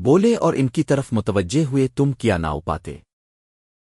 بولے اور ان کی طرف متوجہ ہوئے تم کیا نہ پاتے۔